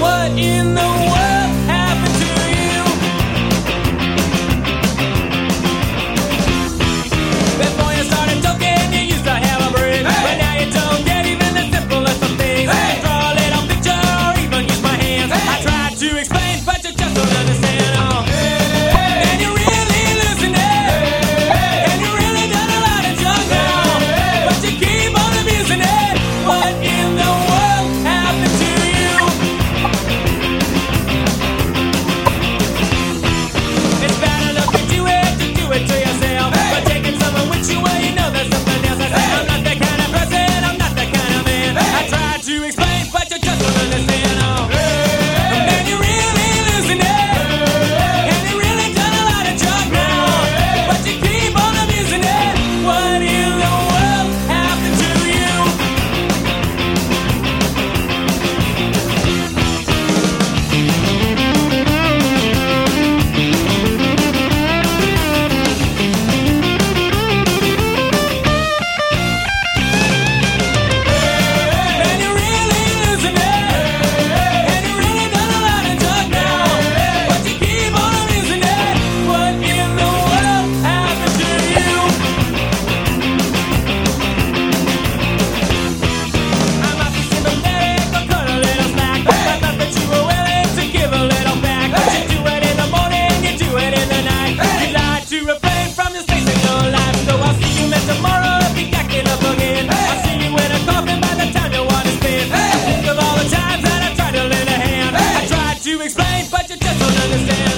what explain, but you just don't understand.